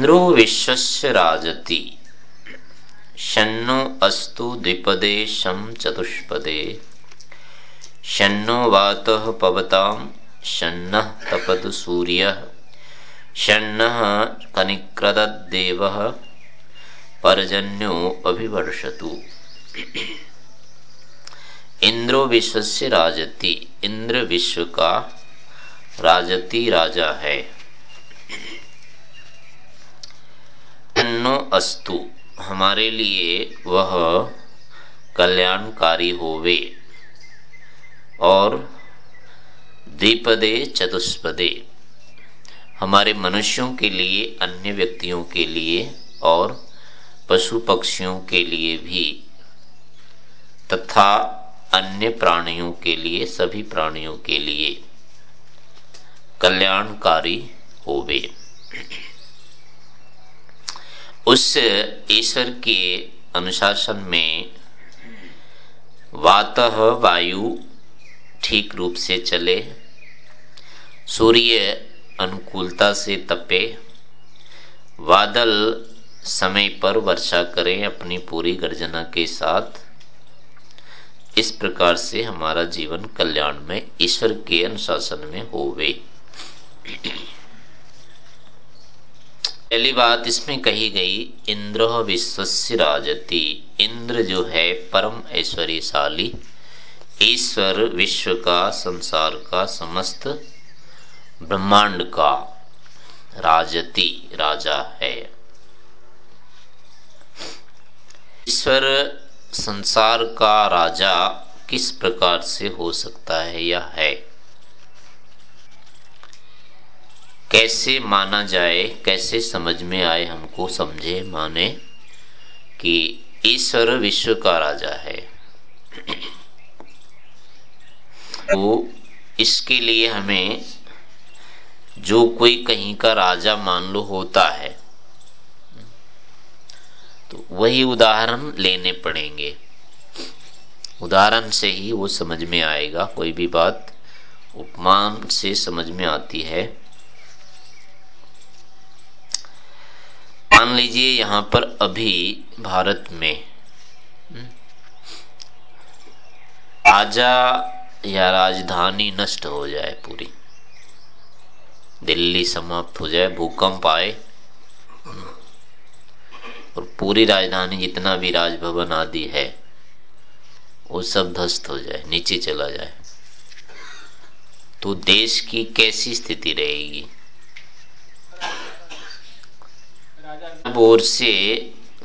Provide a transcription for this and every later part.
इंद्रो विश्वस्य राजति। शन्नो अस्तु द्विपदे शं चतुष्पदे। शन्नो वातः पवतां, शन्नः तपद सूर्यः। शन्नः कनिक्रदद्देवः, पर्जन्यो अभिवर्षतु। इंद्रो विश्व राजति। इंद्र विश्व का राजती राजा है। अन्नो अस्तु। हमारे लिए वह कल्याणकारी होवे। और द्विपदे चतुष्पदे। हमारे मनुष्यों के लिए, अन्य व्यक्तियों के लिए और पशु पक्षियों के लिए भी, तथा अन्य प्राणियों के लिए, सभी प्राणियों के लिए कल्याणकारी होवे। उस ईश्वर के अनुशासन में वात वायु ठीक रूप से चले, सूर्य अनुकूलता से तपे, बादल समय पर वर्षा करें अपनी पूरी गर्जना के साथ। इस प्रकार से हमारा जीवन कल्याण में, ईश्वर के अनुशासन में होवे। पहली बात इसमें कही गई, इंद्र विश्वस्य राजती। इंद्र जो है परम ऐश्वर्यशाली, ईश्वर विश्व का, संसार का समस्त ब्रह्मांड का राजती, राजा है। ईश्वर संसार का राजा किस प्रकार से हो सकता है या है? कैसे माना जाए, कैसे समझ में आए हमको, समझे, माने कि ईश्वर विश्व का राजा है। तो इसके लिए हमें जो कोई कहीं का राजा मान लो होता है तो वही उदाहरण लेने पड़ेंगे। उदाहरण से ही वो समझ में आएगा, कोई भी बात उपमान से समझ में आती है। मान लीजिए यहाँ पर अभी भारत में हम्म, राजा या राजधानी नष्ट हो जाए पूरी दिल्ली समाप्त हो जाए भूकंप आए हम्म, और पूरी राजधानी जितना भी राजभवन आदि है वो सब ध्वस्त हो जाए नीचे चला जाए तो देश की कैसी स्थिति रहेगी? ओर से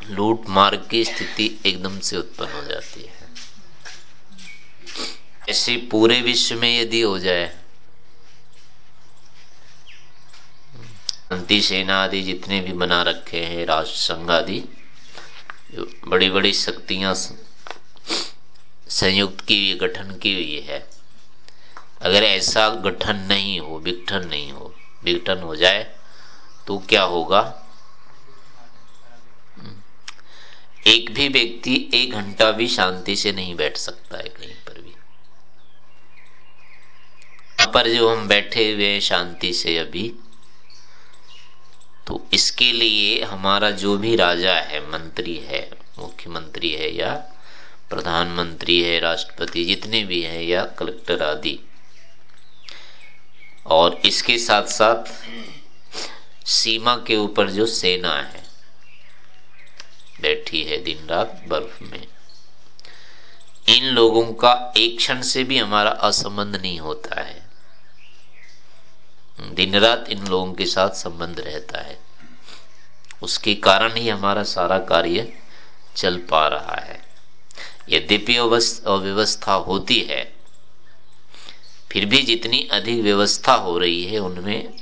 लूट मार की स्थिति एकदम से उत्पन्न हो जाती है। ऐसे पूरे विश्व में यदि हो जाए, शांति सेना आदि जितने भी बना रखे हैं राष्ट्र संघ आदि बड़ी बड़ी शक्तियाँ संयुक्त की हुई, गठन की हुई है। अगर ऐसा गठन नहीं हो, विघटन नहीं हो, विघटन हो जाए तो क्या होगा? एक भी व्यक्ति एक घंटा भी शांति से नहीं बैठ सकता है कहीं पर भी। पर जो हम बैठे हुए शांति से अभी तो इसके लिए हमारा जो भी राजा है, मंत्री है, मुख्यमंत्री है या प्रधानमंत्री है, राष्ट्रपति, जितने भी हैं या कलेक्टर आदि, और इसके साथ साथ सीमा के ऊपर जो सेना है बैठी है दिन रात बर्फ़ में। इन लोगों का एक क्षण से भी हमारा असंबंध नहीं होता है। दिन रात इन लोगों के साथ संबंध रहता है। उसके कारण ही हमारा सारा कार्य चल पा रहा है। यद्यपि अव्यवस्था होती है, फिर भी जितनी अधिक व्यवस्था हो रही है, उनमें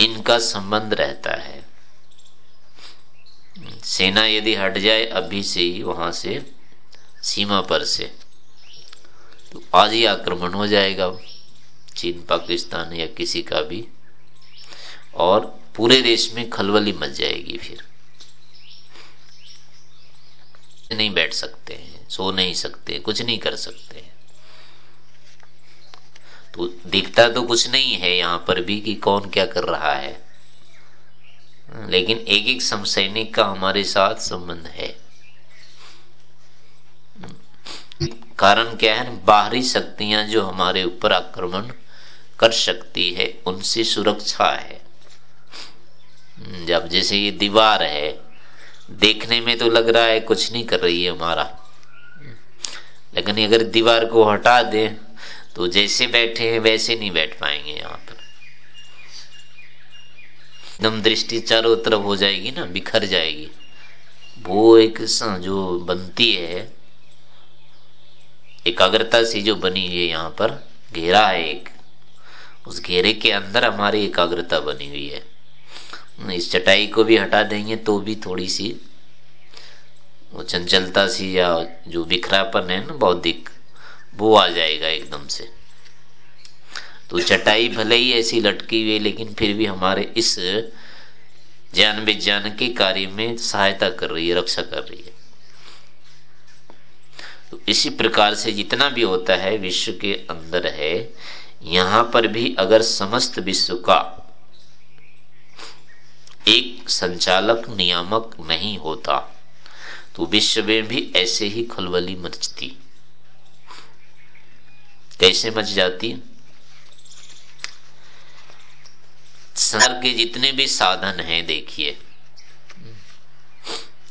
इनका संबंध रहता है। सेना यदि हट जाए अभी से ही वहाँ से, सीमा पर से तो आज ही आक्रमण हो जाएगा, चीन, पाकिस्तान या किसी का भी, और पूरे देश में खलबली मच जाएगी फिर। नहीं बैठ सकते हैं, सो नहीं सकते, कुछ नहीं कर सकते तो दिखता तो कुछ नहीं है यहाँ पर भी कि कौन क्या कर रहा है। लेकिन एक एक समसैनिक का हमारे साथ संबंध है। कारण क्या है? बाहरी शक्तियाँ जो हमारे ऊपर आक्रमण कर सकती है, उनसे सुरक्षा है। जब जैसे ये दीवार है, देखने में तो लग रहा है कुछ नहीं कर रही है हमारा। लेकिन अगर दीवार को हटा दे तो जैसे बैठे हैं, वैसे नहीं बैठ पाएँगे यहाँ पर एकदम दृष्टि चारों तरफ़ हो जाएगी ना, बिखर जाएगी। वो एक जो बनती है, एकाग्रता से जो बनी हुई है यहाँ पर, घेरा है एक। उस घेरे के अंदर हमारी एकाग्रता बनी हुई है। इस चटाई को भी हटा देंगे तो भी थोड़ी सी वो चंचलता सी या जो बिखरापन है ना बौद्धिक, वो आ जाएगा एकदम से। तो चटाई भले ही ऐसी लटकी हुई, लेकिन फिर भी हमारे इस ज्ञान विज्ञान के कार्य में सहायता कर रही है, रक्षा कर रही है। तो इसी प्रकार से जितना भी होता है, विश्व के अंदर है, यहाँ पर भी अगर समस्त विश्व का एक संचालक, नियामक नहीं होता तो विश्व में भी ऐसे ही खलबली मचती। कैसे मच जाती? संसार के जितने भी साधन हैं, देखिए।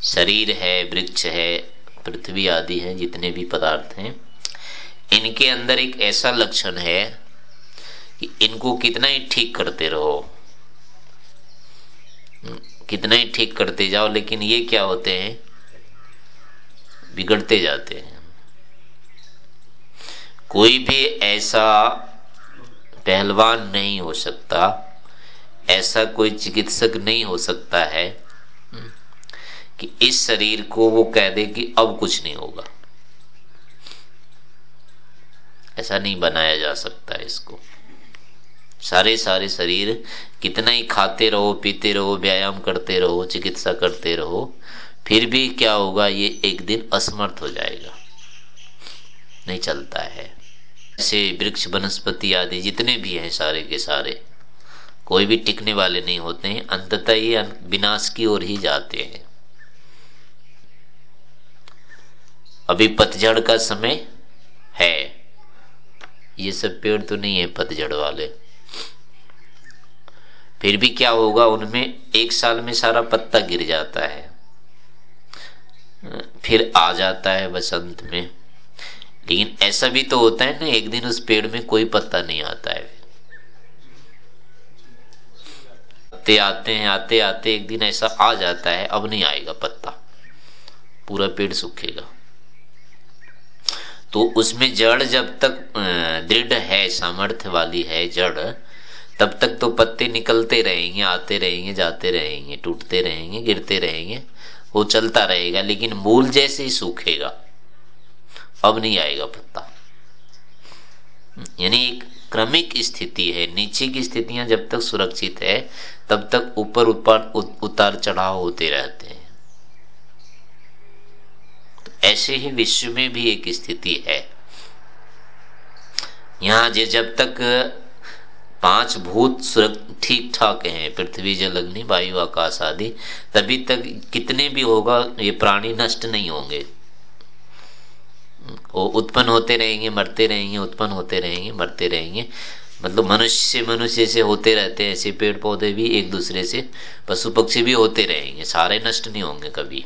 शरीर है, वृक्ष है, पृथ्वी आदि है, जितने भी पदार्थ हैं, इनके अंदर एक ऐसा लक्षण है कि इनको कितना ही ठीक करते रहो। कितना ही ठीक करते जाओ, लेकिन ये क्या होते हैं? बिगड़ते जाते हैं। कोई भी ऐसा पहलवान नहीं हो सकता ऐसा कोई चिकित्सक नहीं हो सकता है कि इस शरीर को वो कह दे कि अब कुछ नहीं होगा। ऐसा नहीं बनाया जा सकता इसको। सारे सारे शरीर कितना ही खाते रहो, पीते रहो, व्यायाम करते रहो, चिकित्सा करते रहो, फिर भी क्या होगा, ये एक दिन असमर्थ हो जाएगा। नहीं चलता है। ऐसे वृक्ष, वनस्पति आदि जितने भी हैं सारे के सारे कोई भी टिकने वाले नहीं होते हैं, अंततः ये विनाश की ओर ही जाते हैं। अभी पतझड़ का समय है। ये सब पेड़ तो नहीं है पतझड़ वाले। फिर भी क्या होगा, उनमें एक साल में सारा पत्ता गिर जाता है। फिर आ जाता है बसंत में। लेकिन ऐसा भी तो होता है ना, एक दिन उस पेड़ में कोई पत्ता नहीं आता है। पत्ते आते हैं आते आते, एक दिन ऐसा आ जाता है, अब नहीं आएगा पत्ता। पूरा पेड़ सूखेगा। तो उसमें जड़ जब तक दृढ़ है, सामर्थ्य वाली है जड़, तब तक तो पत्ते निकलते रहेंगे, आते रहेंगे, जाते रहेंगे, टूटते रहेंगे, गिरते रहेंगे, वो चलता रहेगा, लेकिन मूल जैसे ही सूखेगा, अब नहीं आएगा पत्ता। यानी एक क्रमिक स्थिति है, नीचे की स्थितियाँ जब तक सुरक्षित है, तब तक ऊपर ऊपर उतार चढ़ाव होते रहते हैं। ऐसे ही विश्व में भी एक स्थिति है। यहाँ जब तक पाँच भूत ठीक ठाक हैं, पृथ्वी, जल, अग्नि, वायु, आकाश आदि, तभी तक कितने भी होगा, ये प्राणी नष्ट नहीं होंगे। वो उत्पन्न होते रहेंगे, मरते रहेंगे, उत्पन्न होते रहेंगे, मरते रहेंगे। मतलब मनुष्य मनुष्य से होते रहते हैं, ऐसे पेड़ पौधे भी एक दूसरे से पशु पक्षी भी होते रहेंगे, सारे नष्ट नहीं होंगे कभी।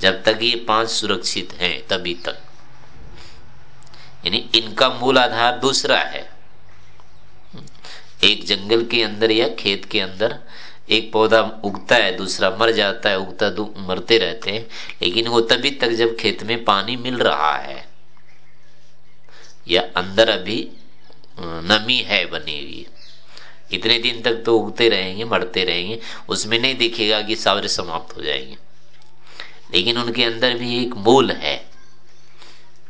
जब तक ये पाँच सुरक्षित हैं, तभी तक। यानी इनका मूल आधार दूसरा है। एक जंगल के अंदर या खेत के अंदर एक पौधा उगता है, दूसरा मर जाता है, उगता मरते रहते हैं, लेकिन वो तभी तक जब खेत में पानी मिल रहा है या अंदर अभी नमी है बनी हुई। इतने दिन तक तो उगते रहेंगे, मरते रहेंगे, उसमें नहीं दिखेगा कि सारे समाप्त हो जाएँगे। लेकिन उनके अंदर भी एक मूल है,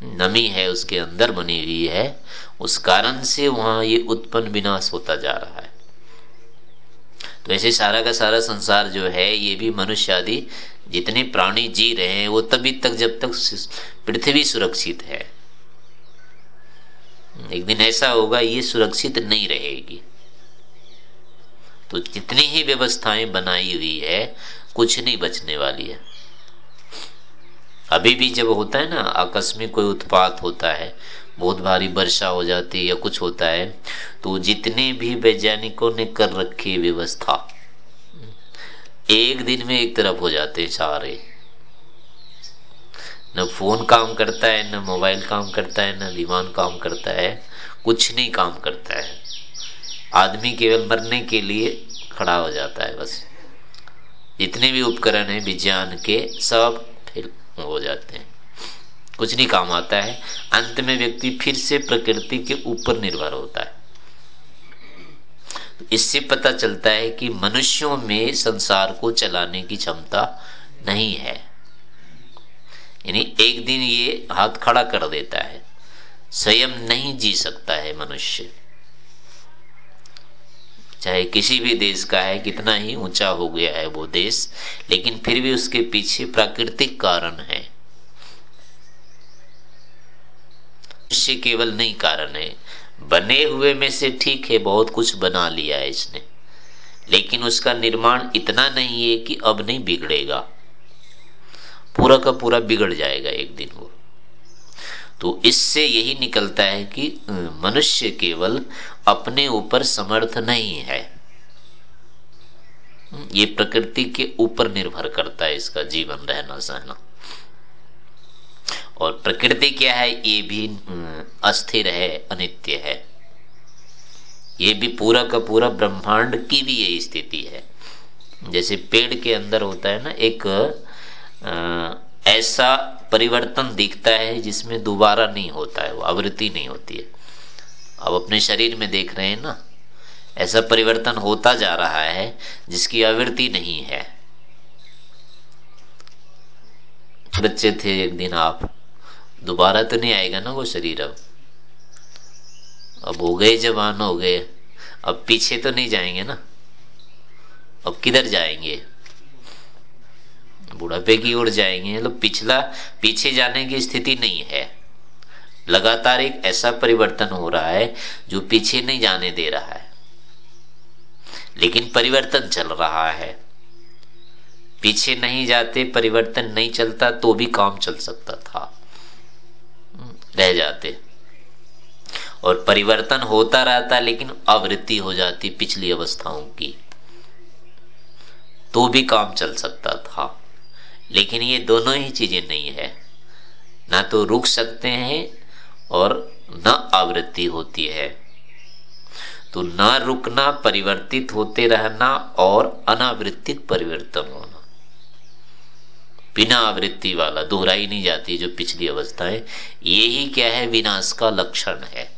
नमी है उसके अंदर बनी हुई है, उस कारण से वहाँ ये उत्पन्न विनाश होता जा रहा है। तो ऐसे सारा का सारा संसार जो है, ये भी मनुष्य आदि जितने प्राणी जी रहे हैं, वो तभी तक जब तक पृथ्वी सुरक्षित है। एक दिन ऐसा होगा, ये सुरक्षित नहीं रहेगी। तो जितनी ही व्यवस्थाएँ बनाई हुई है, कुछ नहीं बचने वाली है। अभी भी जब होता है ना, आकस्मिक कोई उत्पात होता है बहुत भारी वर्षा हो जाती है या कुछ होता है तो जितने भी वैज्ञानिकों ने कर रखी व्यवस्था, एक दिन में एक तरफ़ हो जाते हैं सारे। न फ़ोन काम करता है, न मोबाइल काम करता है, न विमान काम करता है, कुछ नहीं काम करता है। आदमी केवल मरने के लिए खड़ा हो जाता है बस। जितने भी उपकरण हैं, विज्ञान के, सब फिर हो जाते हैं। कुछ नहीं काम आता है। अंत में व्यक्ति फिर से प्रकृति के ऊपर निर्भर होता है। इससे पता चलता है कि मनुष्यों में संसार को चलाने की क्षमता नहीं है। यानी एक दिन ये हाथ खड़ा कर देता है। स्वयं नहीं जी सकता है मनुष्य। चाहे किसी भी देश का है, कितना ही ऊँचा हो गया है वो देश, लेकिन फिर भी उसके पीछे प्राकृतिक कारण है। मनुष्य केवल नहीं कारण है। बने हुए में से ठीक है, बहुत कुछ बना लिया है इसने। लेकिन उसका निर्माण इतना नहीं है कि अब नहीं बिगड़ेगा। पूरा का पूरा बिगड़ जाएगा एक दिन वो। तो इससे यही निकलता है कि मनुष्य केवल अपने ऊपर समर्थ नहीं है। ये प्रकृति के ऊपर निर्भर करता है इसका जीवन रहना सहना। और प्रकृति क्या है? ये भी अस्थिर है अनित्य है। ये भी पूरा का पूरा ब्रह्मांड की भी यही स्थिति है। जैसे पेड़ के अंदर होता है ना एक आ, ऐसा परिवर्तन दिखता है जिसमें दोबारा नहीं होता है वो आवृत्ति नहीं होती है। अब अपने शरीर में देख रहे हैं ना ऐसा परिवर्तन होता जा रहा है जिसकी आवृत्ति नहीं है। बच्चे थे एक दिन आप दोबारा तो नहीं आएगा ना वो शरीर अब। अब हो गए जवान, हो गए। अब पीछे तो नहीं जाएँगे ना। अब किधर जाएँगे? बुढ़ापे की ओर जाएँगे। मतलब पिछला, पीछे जाने की स्थिति नहीं है। लगातार एक ऐसा परिवर्तन हो रहा है, जो पीछे नहीं जाने दे रहा है। लेकिन परिवर्तन चल रहा है। पीछे नहीं जाते, परिवर्तन नहीं चलता तो भी काम चल सकता था। रह जाते और परिवर्तन होता रहता लेकिन आवृत्ति हो जाती पिछली अवस्थाओं की। तो भी काम चल सकता था। लेकिन ये दोनों ही चीज़ें नहीं है। ना तो रुक सकते हैं और न आवृत्ति होती है। तो ना रुकना, परिवर्तित होते रहना और अनावृत्तिक परिवर्तन होना। बिना आवृत्ति वाला, दोहराई नहीं जाती जो पिछली अवस्था है यही क्या है? विनाश का लक्षण है।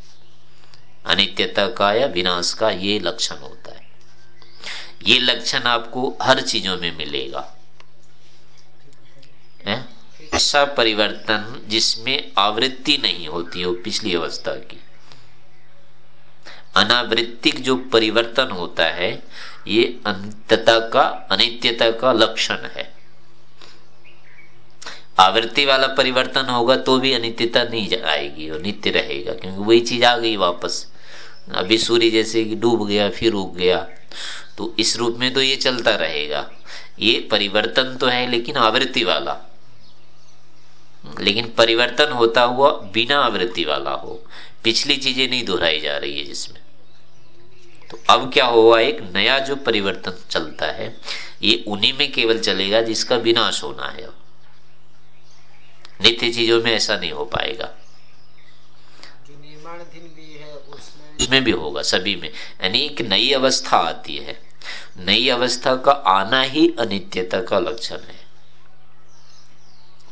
अनित्यता का या विनाश का ये लक्षण होता है। ये लक्षण आपको हर चीज़ों में मिलेगा। ऐसा परिवर्तन जिसमें आवृत्ति नहीं होती हो पिछली अवस्था की। अनावृत्तिक जो परिवर्तन होता है, ये अनित्यता का अनित्यता का लक्षण है। आवृत्ति वाला परिवर्तन होगा तो भी अनित्यता नहीं आएगी और नित्य रहेगा, क्योंकि वही चीज़ आ गई वापस। अभी सूर्य जैसे कि डूब गया, फिर उग गया। तो इस रूप में तो ये चलता रहेगा। ये परिवर्तन तो है, लेकिन आवृत्ति वाला। लेकिन परिवर्तन होता हुआ बिना आवृत्ति वाला हो। पिछली चीज़ें नहीं दोहराई जा रही है जिसमें। तो अब क्या हुआ एक नया जो परिवर्तन चलता है, ये उन्हीं में केवल चलेगा जिसका विनाश होना है अब। नित्य चीज़ों में ऐसा नहीं हो पाएगा। जो निर्माणाधीन भी है उसमें उसमें भी होगा सभी में। यानी एक नई अवस्था आती है। नई अवस्था का आना ही अनित्यता का लक्षण है।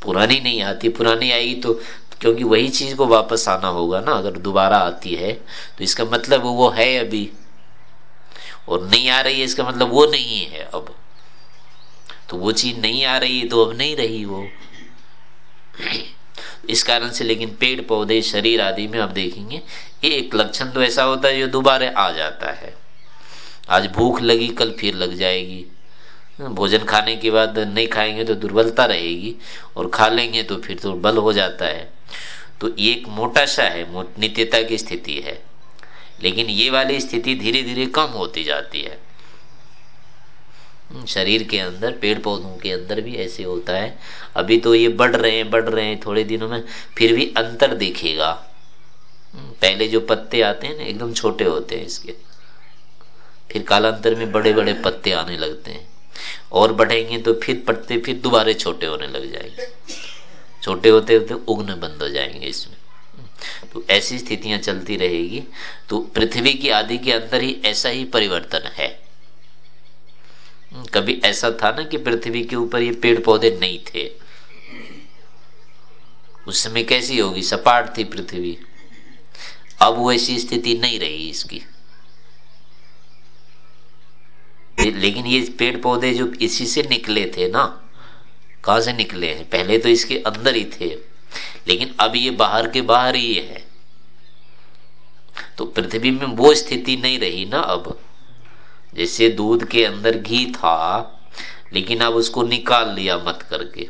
पुरानी नहीं आती पुरानी आएगी तो क्योंकि वही चीज़ को वापस आना होगा ना अगर दोबारा आती है तो इसका मतलब वो है अभी। और नहीं आ रही है इसका मतलब वो नहीं है अब। तो वो चीज़ नहीं आ रही है तो अब नहीं रही वो। इस कारण से, लेकिन पेड़, पौधे, शरीर आदि में आप देखेंगे, एक लक्षण तो ऐसा होता है जो दोबारा आ जाता है। आज भूख लगी, कल फिर लग जाएगी। भोजन खाने के बाद नहीं खाएँगे तो दुर्बलता रहेगी, और खा लेंगे तो फिर तो बल हो जाता है। तो ये एक मोटा सा है नित्यता की स्थिति है। लेकिन ये वाली स्थिति धीरे धीरे कम होती जाती है। शरीर के अंदर पेड़ पौधों के अंदर भी ऐसे होता है। अभी तो ये बढ़ रहे हैं बढ़ रहे हैं थोड़े दिनों में फिर भी अंतर दिखेगा। हम्म, पहले जो पत्ते आते हैं ना एकदम छोटे होते हैं इसके। फिर कालांतर में बड़े बड़े पत्ते आने लगते हैं। और बढ़ेंगे तो फिर पत्ते फिर दोबारे छोटे होने लग जाएँगे। छोटे होते होते उगने बंद हो जाएँगे इसमें। तो ऐसी स्थितियाँ चलती रहेगी। तो पृथ्वी की आदि के अंदर ही ऐसा ही परिवर्तन है। कभी ऐसा था ना कि पृथ्वी के ऊपर ये पेड़ पौधे नहीं थे। उस समय कैसी होगी? सपाट थी पृथ्वी। अब वो ऐसी स्थिति नहीं रही इसकी। लेकिन ये पेड़ पौधे जो इसी से निकले थे ना, कहा से निकले हैं? पहले तो इसके अंदर ही थे। लेकिन अब ये बाहर के बाहर ही है। तो पृथ्वी में वो स्थिति नहीं रही ना अब। जैसे दूध के अंदर घी था, लेकिन अब उसको निकाल लिया मत करके।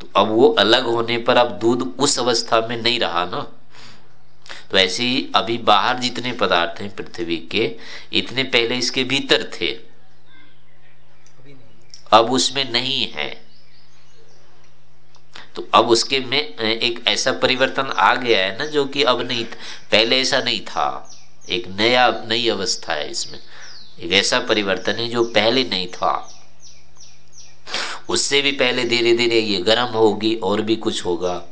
तो अब वो अलग होने पर अब दूध उस अवस्था में नहीं रहा ना। तो ऐसे ही अभी बाहर जितने पदार्थ हैं पृथ्वी के, इतने पहले इसके भीतर थे। अब उसमें नहीं है। तो अब उसके में एक ऐसा परिवर्तन आ गया है ना जो कि अब नहीं, पहले ऐसा नहीं था। एक नया, नई अवस्था है इसमें। एक ऐसा परिवर्तन है जो पहले नहीं था। उससे भी पहले धीरे धीरे ये गर्म होगी और भी कुछ होगा।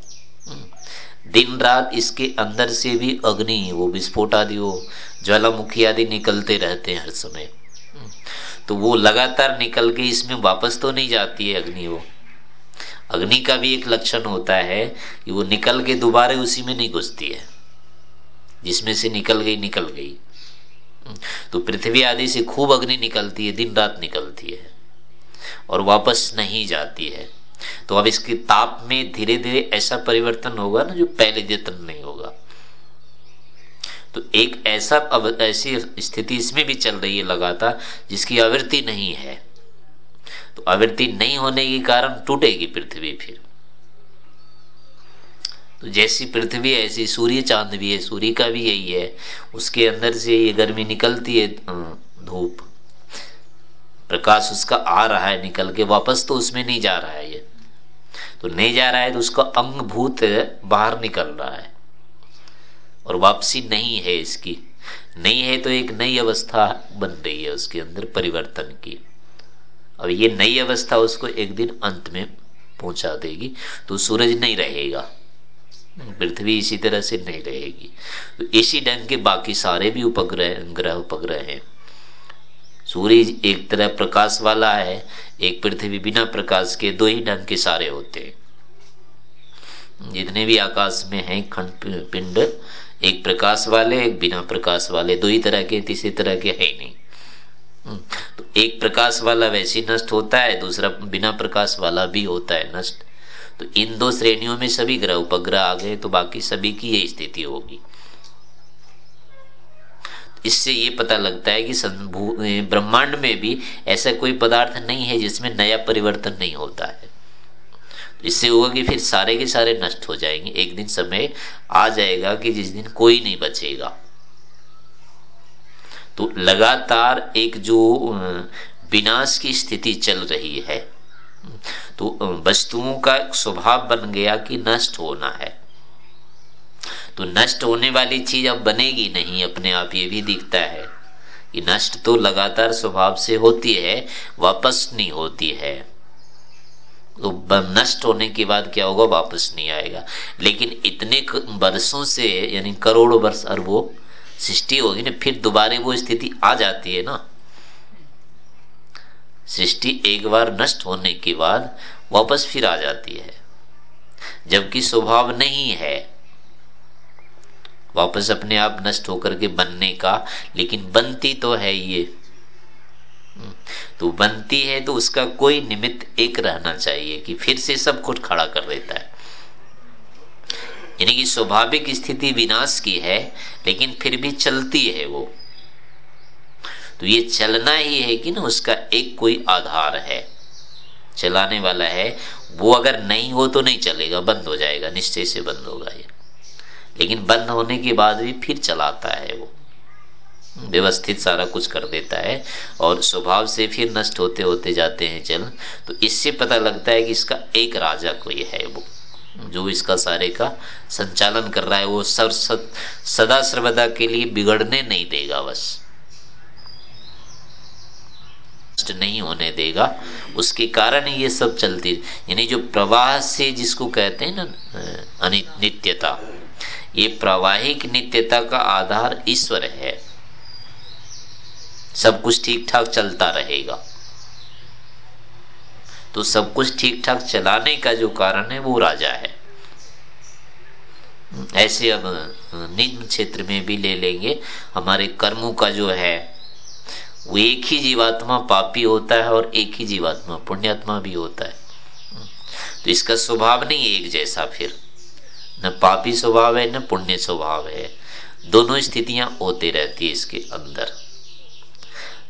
दिन रात इसके अंदर से भी अग्नि, वो विस्फोट आदि, वो ज्वालामुखी आदि निकलते रहते हैं हर समय। तो वो लगातार निकल के इसमें वापस तो नहीं जाती है अग्नि वो। अग्नि का भी एक लक्षण होता है कि वो निकल के दोबारा उसी में नहीं घुसती है। जिसमें से निकल गई निकल गई। तो पृथ्वी आदि से खूब अग्नि निकलती है दिन रात निकलती है और वापस नहीं जाती है। तो अब इसके ताप में धीरे धीरे ऐसा परिवर्तन होगा ना जो पहले जितना नहीं होगा। तो एक ऐसा अब ऐसी स्थिति इसमें भी चल रही है लगातार, जिसकी आवृत्ति नहीं है। तो आवृत्ति नहीं होने के कारण टूटेगी पृथ्वी फिर। तो जैसी पृथ्वी ऐसी सूर्य चाँद भी है, सूर्य का भी यही है। उसके अंदर से ये गर्मी निकलती है धूप। प्रकाश उसका आ रहा है निकल के, वापस तो उसमें नहीं जा रहा है ये। तो नहीं जा रहा है तो उसका अंग भूत बाहर निकल रहा है। और वापसी नहीं है इसकी। नहीं है तो एक नई अवस्था बन रही है उसके अंदर परिवर्तन की। अब ये नई अवस्था उसको एक दिन अंत में पहुँचा देगी तो सूरज नहीं रहेगा। पृथ्वी इसी तरह से नहीं रहेगी। तो इसी ढंग के बाकी सारे भी उपग्रह ग्रह उपग्रह हैं। सूर्य एक तरह प्रकाश वाला है एक पृथ्वी बिना प्रकाश के दो ही ढंग के सारे होते हैं। जितने भी आकाश में हैं खंड पिंड एक प्रकाश वाले एक बिना प्रकाश वाले दो ही तरह के तीसरी तरह के है नहीं। हम्म, तो एक प्रकाश वाला वैसे नष्ट होता है दूसरा बिना प्रकाश वाला भी होता है नष्ट। तो इन दो श्रेणियों में सभी ग्रह उपग्रह आ गए तो बाकी सभी की यही स्थिति होगी। इससे ये पता लगता है कि ब्रह्मांड में भी ऐसा कोई पदार्थ नहीं है जिसमें नया परिवर्तन नहीं होता है। इससे होगा कि फिर सारे के सारे नष्ट हो जाएँगे। एक दिन समय आ जाएगा कि जिस दिन कोई नहीं बचेगा। तो लगातार एक जो विनाश की स्थिति चल रही है तो वस्तुओं का स्वभाव बन गया कि नष्ट होना है। तो नष्ट होने वाली चीज़ अब बनेगी नहीं, अपने आप ये भी दिखता है कि नष्ट तो लगातार स्वभाव से होती है, वापस नहीं होती है। तो नष्ट होने के बाद क्या होगा? वापस नहीं आएगा। लेकिन इतने वर्षों से, यानी करोड़ों वर्ष अरबों सृष्टि होगी ना, फिर दोबारा वो स्थिति आ जाती है ना। सृष्टि एक बार नष्ट होने के बाद वापस फिर आ जाती है। जबकि स्वभाव नहीं है। वापस अपने आप नष्ट होकर के बनने का लेकिन बनती तो है ये। हम्म, तो बनती है तो उसका कोई निमित्त एक रहना चाहिए कि फिर से सब कुछ खड़ा कर देता है। यानी कि स्वाभाविक स्थिति विनाश की है लेकिन फिर भी चलती है वो। तो ये चलना ही है कि ना उसका एक कोई आधार है। चलाने वाला है। वो अगर नहीं हो तो नहीं चलेगा, बंद हो जाएगा, निश्चय से बंद होगा ये। लेकिन बंद होने के बाद भी फिर चलाता है वो। व्यवस्थित सारा कुछ कर देता है और स्वभाव से फिर नष्ट होते होते जाते हैं चल तो इससे पता लगता है कि इसका एक राजा कोई है वो। जो इसका सारे का संचालन कर रहा है, वो सर सदा सर्वदा के लिए बिगड़ने नहीं देगा बस। नहीं होने देगा, उसके कारण ये सब चलती यानी जो प्रवाह से जिसको कहते हैं ना नित्यता, ये प्रवाहिक नित्यता का आधार ईश्वर है। सब कुछ ठीक ठाक चलता रहेगा। तो सब कुछ ठीक ठाक चलाने का जो कारण है, वो राजा है। ऐसे अब निम्न क्षेत्र में भी ले लेंगे। हमारे कर्मों का जो है वो एक ही जीवात्मा पापी होता है और एक ही जीवात्मा पुण्यात्मा भी होता है। तो इसका स्वभाव नहीं एक जैसा फिर। न पापी स्वभाव है, न पुण्य स्वभाव है। दोनों स्थितियाँ होते रहती है इसके अंदर।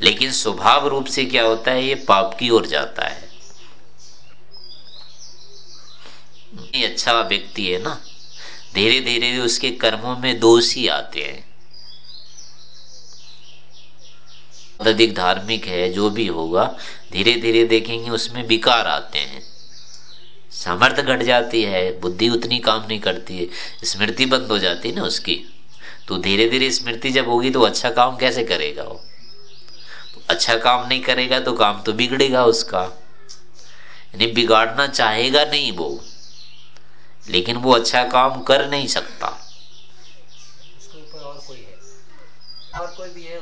लेकिन स्वभाव रूप से क्या होता है, ये पाप की ओर जाता है। अच्छा व्यक्ति है ना? धीरे धीरे उसके कर्मों में दोष ही आते हैं। अधिक धार्मिक है, जो भी होगा धीरे धीरे देखेंगे, उसमें विकार आते हैं। सामर्थ्य घट जाती है, बुद्धि उतनी काम नहीं करती है, स्मृति बंद हो जाती है ना उसकी। तो धीरे धीरे स्मृति जब होगी तो अच्छा काम कैसे करेगा वो? तो अच्छा काम नहीं करेगा तो काम तो बिगड़ेगा उसका। यानी बिगाड़ना चाहेगा नहीं वो, लेकिन वो अच्छा काम कर नहीं सकता। उसके ऊपर और कोई है? और कोई भी है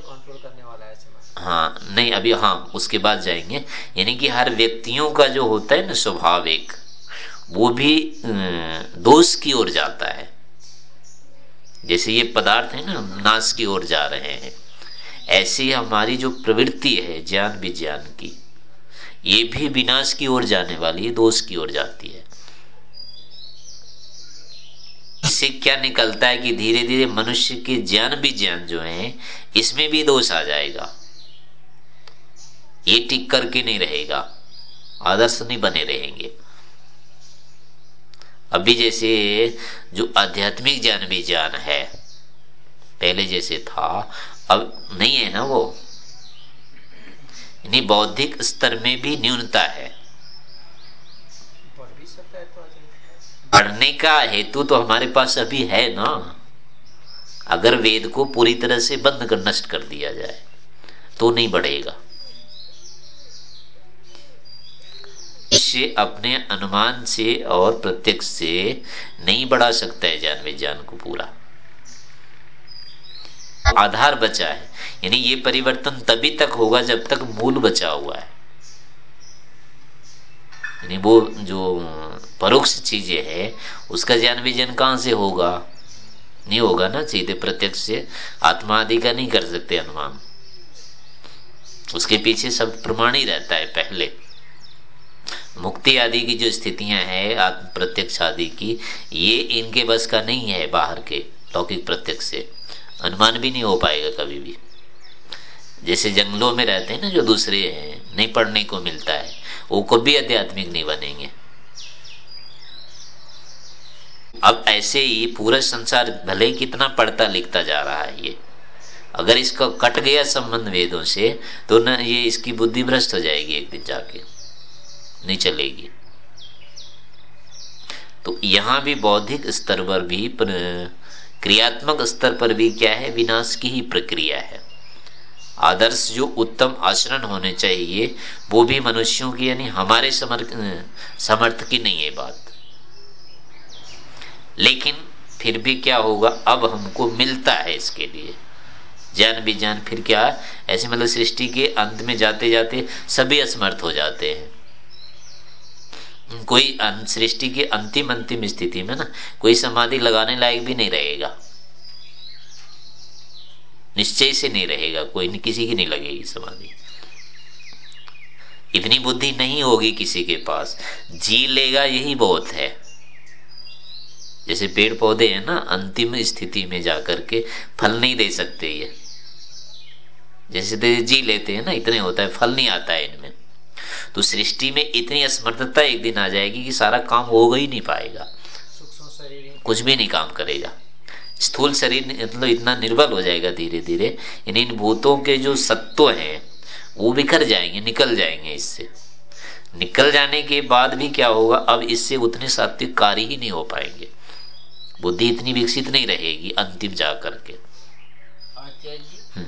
है, नहीं, अभी हाँ उसके बाद जाएँगे। यानी कि हर व्यक्तियों का जो होता है ना स्वभाव एक, वो भी दोष की ओर जाता है। जैसे ये पदार्थ है ना नाश की ओर जा रहे हैं। ऐसी हमारी जो प्रवृत्ति है, ज्ञान विज्ञान की, ये भी विनाश की ओर जाने वाली है, दोष की ओर जाती है। इससे क्या निकलता है कि धीरे धीरे मनुष्य के ज्ञान विज्ञान जो है, इसमें भी दोष आ जाएगा। ये टिक करके नहीं रहेगा। आदर्श नहीं बने रहेंगे। अभी जैसे जो आध्यात्मिक ज्ञान भी ज्ञान है, पहले जैसे था, अब नहीं है ना वो? यानी बौद्धिक स्तर में भी न्यूनता है। पढ़ने का हेतु तो हमारे पास अभी है ना। अगर वेद को पूरी तरह से बंद कर, नष्ट कर दिया जाए तो नहीं बढ़ेगा। मनुष्य अपने अनुमान से और प्रत्यक्ष से नहीं बढ़ा सकता है ज्ञान विज्ञान को पूरा। आधार बचा है। यानी ये परिवर्तन तभी तक होगा जब तक मूल बचा हुआ है। यानी वो जो परोक्ष चीज़ें है, उसका ज्ञान विज्ञान कहाँ से होगा? नहीं होगा ना, सीधे प्रत्यक्ष से। आत्मा आदि का नहीं कर सकते अनुमान। उसके पीछे सब प्रमाण ही रहता है पहले। मुक्ति आदि की जो स्थितियाँ हैं आत्म प्रत्यक्ष आदि की, ये इनके बस का नहीं है बाहर के, लौकिक प्रत्यक्ष से। अनुमान भी नहीं हो पाएगा कभी भी। जैसे जंगलों में रहते हैं ना, जो दूसरे हैं, नहीं पढ़ने को मिलता है, वो कभी आध्यात्मिक नहीं बनेंगे। अब ऐसे ही पूरा संसार भले ही कितना पढ़ता लिखता जा रहा है ये, अगर इसका कट गया संबंध वेदों से तो न ये इसकी बुद्धि भ्रष्ट हो जाएगी एक दिन जाके। नहीं चलेगी। तो यहाँ भी बौद्धिक स्तर पर भी क्रियात्मक स्तर पर भी क्या है? विनाश की ही प्रक्रिया है। आदर्श जो उत्तम आचरण होने चाहिए, वो भी मनुष्यों की, यानी हमारे समर्थ समर्थ की नहीं है बात। लेकिन फिर भी क्या होगा? अब हमको मिलता है इसके लिए। ज्ञान विज्ञान फिर क्या? ऐसे मतलब सृष्टि के अंत में जाते जाते सभी असमर्थ हो जाते हैं। कोई सृष्टि की अंतिम अंतिम स्थिति में ना, कोई समाधि लगाने लायक भी नहीं रहेगा। निश्चय से नहीं रहेगा, कोई किसी की नहीं लगेगी समाधि। इतनी बुद्धि नहीं होगी किसी के पास। जी लेगा यही बहुत है। जैसे पेड़ पौधे हैं ना, अंतिम स्थिति में जाकर के फल नहीं दे सकते ये। जैसे जी लेते हैं ना, इतने होता है, फल नहीं आता है इनमें। तो सृष्टि में इतनी असमर्थता एक दिन आ जाएगी कि सारा काम होगा ही नहीं पाएगा। कुछ भी नहीं काम करेगा। स्थूल शरीर मतलब इतना निर्बल हो जाएगा धीरे धीरे यानी इन भूतों के जो सत्व हैं वो बिखर जाएँगे निकल जाएँगे इससे। निकल जाने के बाद भी क्या होगा? अब इससे उतने सात्विक कार्य ही नहीं हो पाएँगे। बुद्धि इतनी विकसित नहीं रहेगी अंतिम जा करके हम्म।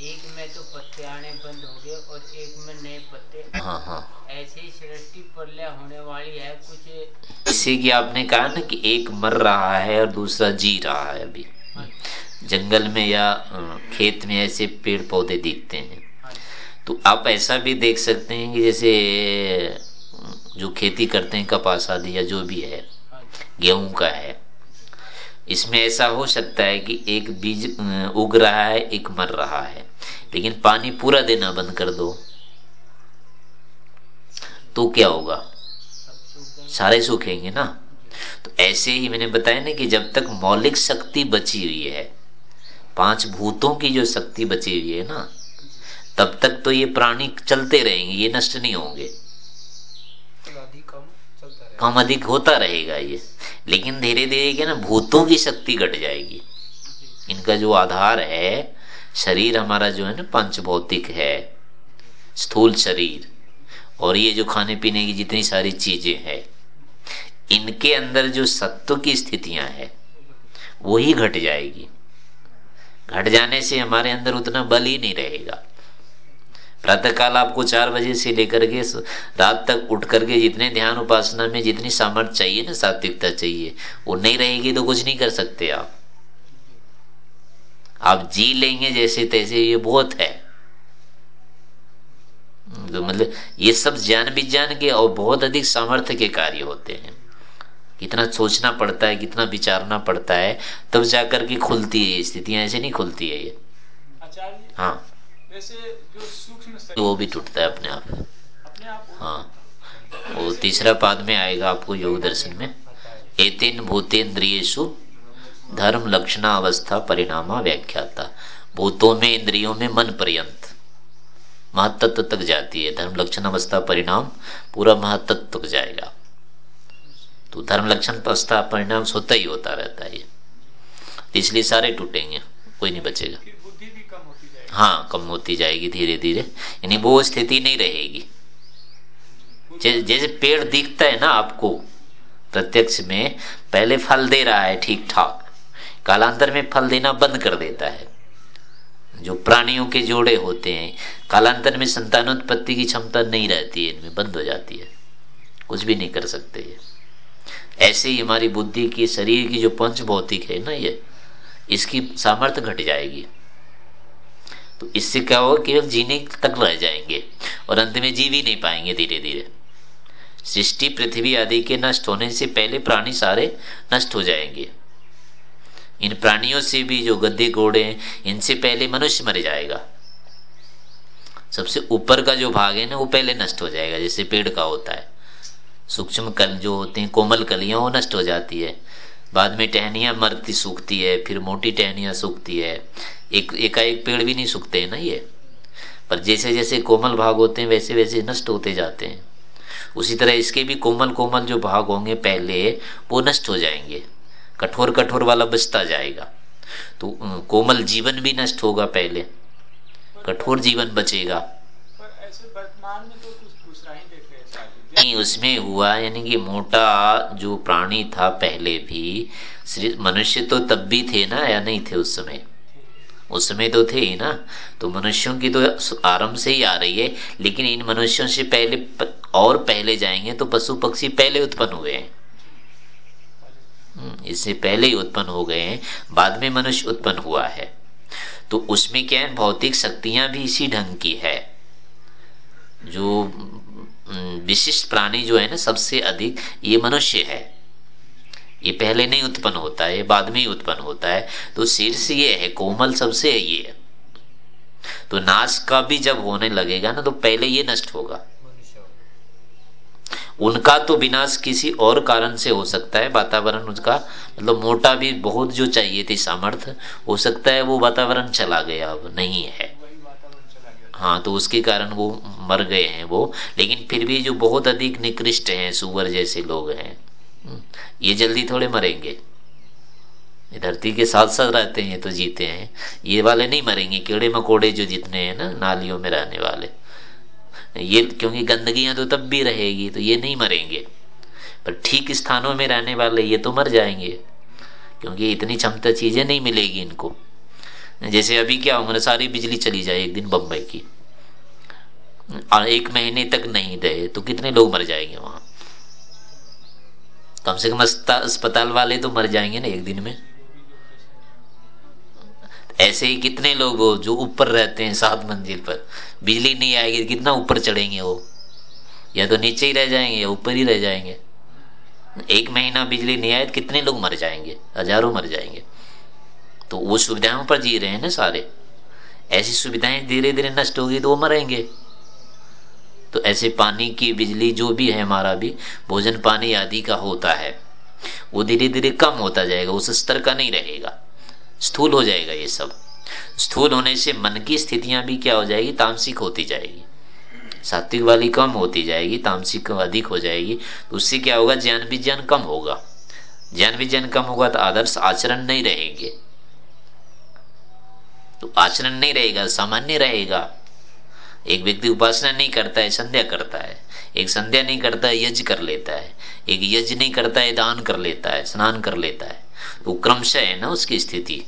एक में तो पत्ते आने बंद हो गए और एक में नए पत्ते हाँ हाँ ऐसे ही सृष्टि प्रलय होने वाली है कुछ इससे कि आपने कहा ना कि एक मर रहा है और दूसरा जी रहा है अभी हाँ। जंगल में या खेत में ऐसे पेड़ पौधे दिखते हैं हाँ। तो आप ऐसा भी देख सकते हैं कि जैसे जो खेती करते हैं कपास आदि या जो भी है हाँ। गेहूँ का है इसमें ऐसा हो सकता है कि एक बीज उग रहा है एक मर रहा है लेकिन पानी पूरा देना बंद कर दो तो क्या होगा? सारे सूखेंगे ना? तो ऐसे ही मैंने बताया ना कि जब तक मौलिक शक्ति बची हुई है, पाँच भूतों की जो शक्ति बची हुई है ना, तब तक तो ये प्राणी चलते रहेंगे, ये नष्ट नहीं होंगे। कम अधिक होता रहेगा ये। लेकिन धीरे धीरे क्या ना, भूतों की शक्ति घट जाएगी। इनका जो आधार है, शरीर हमारा जो है ना पंच भौतिक है, स्थूल शरीर। और ये जो खाने पीने की जितनी सारी चीज़ें हैं, इनके अंदर जो सत्व की स्थितियाँ है, वो ही घट जाएगी। घट जाने से हमारे अंदर उतना बल ही नहीं रहेगा। प्रातः काल आपको चार बजे से लेकर के रात तक उठ करके जितने ध्यान उपासना में जितनी सामर्थ्य चाहिए ना, सात्विकता चाहिए, वो नहीं रहेगी तो कुछ नहीं कर सकते आप। आप जी लेंगे जैसे तैसे ये बहुत है। तो मतलब ये सब ज्ञान विज्ञान के और बहुत अधिक सामर्थ्य के कार्य होते हैं। कितना सोचना पड़ता है कितना विचारना पड़ता है तब जाकर के खुलती है स्थितियाँ। ऐसे नहीं खुलती है ये। हाँ। वो भी टूटता है अपने आप। अपने आप हाँ वो तीसरा पाद में आएगा आपको योग दर्शन में। एतेन भूतेन्द्रियु धर्म लक्षणा अवस्था परिणामा व्याख्याता। भूतों में इंद्रियों में मन पर्यंत। महत्व तक जाती है। धर्म लक्षण अवस्था परिणाम पूरा महत्व तक जाएगा। तो धर्म लक्षण अवस्था परिणाम स्वतः ही होता रहता है। इसलिए सारे टूटेंगे कोई नहीं बचेगा। हाँ कम होती जाएगी धीरे धीरे यानी वो स्थिति नहीं रहेगी। जैसे पेड़ दिखता है ना आपको प्रत्यक्ष में पहले फल दे रहा है ठीक ठाक कालांतर में फल देना बंद कर देता है। जो प्राणियों के जोड़े होते हैं, कालांतर में संतानोत्पत्ति की क्षमता नहीं रहती है, इनमें बंद हो जाती है। कुछ भी नहीं कर सकते ये। ऐसे ही हमारी बुद्धि की, शरीर की जो पंच भौतिक है ना ये, इसकी सामर्थ्य घट जाएगी। तो इससे क्या होगा, केवल जीने तक रह जाएँगे और अंत में जी भी नहीं पाएँगे धीरे धीरे सृष्टि, पृथ्वी आदि के नष्ट होने से पहले प्राणी सारे नष्ट हो जाएँगे। इन प्राणियों से भी जो गद्दे घोड़े हैं, इनसे पहले मनुष्य मर जाएगा। सबसे ऊपर का जो भाग है ना, वो पहले नष्ट हो जाएगा, जैसे पेड़ का होता है। सूक्ष्म कल जो होते हैं, कोमल कलियाँ, वो नष्ट हो जाती है। बाद में टहनियाँ मरती सूखती है, फिर मोटी टहनियाँ सूखती है। एक, एकाएक पेड़ भी नहीं सूखते हैं ना ये। पर जैसे जैसे कोमल भाग होते हैं, वैसे वैसे नष्ट होते जाते हैं। उसी तरह इसके भी कोमल कोमल जो भाग होंगे पहले, वो नष्ट हो जाएँगे। कठोर कठोर वाला बचता जाएगा। तो कोमल जीवन भी नष्ट होगा पहले। कठोर जीवन बचेगा। तो ही नहीं उसमें हुआ यानी कि मोटा जो प्राणी था पहले भी मनुष्य तो तब भी थे ना या नहीं थे उस समय? उस समय तो थे ही ना। तो मनुष्यों की तो आरंभ से ही आ रही है। लेकिन इन मनुष्यों से पहले और पहले जाएँगे तो पशु पक्षी पहले उत्पन्न हुए हैं। इससे पहले ही उत्पन्न हो गए हैं बाद में मनुष्य उत्पन्न हुआ है। तो उसमें क्या है भौतिक शक्तियाँ भी इसी ढंग की है। जो हम्म, विशिष्ट प्राणी जो है ना सबसे अधिक ये मनुष्य है। ये पहले नहीं उत्पन्न होता है बाद में ही उत्पन्न होता है। तो शीर्ष ये है कोमल सबसे है ये। तो नाश का भी जब होने लगेगा ना तो पहले ये नष्ट होगा। उनका तो विनाश किसी और कारण से हो सकता है। वातावरण उसका मतलब मोटा भी बहुत जो चाहिए थी सामर्थ्य, हो सकता है वो वातावरण चला गया अब, नहीं है। हाँ तो उसके कारण वो मर गए हैं वो। लेकिन फिर भी जो बहुत अधिक निकृष्ट हैं, सुअर जैसे लोग हैं ये जल्दी थोड़े मरेंगे। धरती के साथ साथ रहते हैं तो जीते हैं। ये वाले नहीं मरेंगे कीड़े मकोड़े जो जितने हैं ना, नालियों में रहने वाले। ये क्योंकि गंदगियाँ तो तब भी रहेगी तो ये नहीं मरेंगे। पर ठीक स्थानों में रहने वाले ये तो मर जाएँगे, क्योंकि इतनी क्षमता चीज़ें नहीं मिलेगी इनको। जैसे अभी क्या होगा सारी बिजली चली जाए एक दिन बम्बई की। और एक महीने तक नहीं रहे तो कितने लोग मर जाएँगे वहाँ? कम से कम अस्पताल वाले तो मर जाएँगे ना एक दिन में। ऐसे ही कितने लोग हो जो ऊपर रहते हैं सात मंजिल पर? बिजली नहीं आएगी, कितना ऊपर चढ़ेंगे वो? या तो नीचे ही रह जाएँगे या ऊपर ही रह जाएँगे? एक महीना बिजली नहीं आए तो कितने लोग मर जाएँगे? हज़ारों मर जाएँगे। तो वो सुविधाओं पर जी रहे हैं ना सारे। ऐसी सुविधाएँ धीरे धीरे नष्ट होगी तो वो मरेंगे। तो ऐसे पानी की बिजली जो भी है हमारा भी, भोजन पानी आदि का होता है, वो धीरे धीरे कम होता जाएगा, उस स्तर का नहीं रहेगा। स्थूल हो जाएगा ये सब। स्थूल होने से मन की स्थितियाँ भी क्या हो जाएगी? तामसिक होती जाएगी। सात्विक वाली कम होती जाएगी, तामसिक अधिक हो जाएगी। तो उससे क्या होगा? ज्ञान विज्ञान कम होगा। ज्ञान विज्ञान कम होगा तो आदर्श आचरण नहीं रहेंगे। तो आचरण नहीं रहेगा, सामान्य रहेगा। एक व्यक्ति उपासना नहीं करता है, संध्या करता है। एक संध्या नहीं करता है, यज्ञ कर लेता है। एक यज्ञ नहीं करता है, दान कर लेता है, स्नान कर लेता है। तो क्रमशः है ना उसकी स्थिति।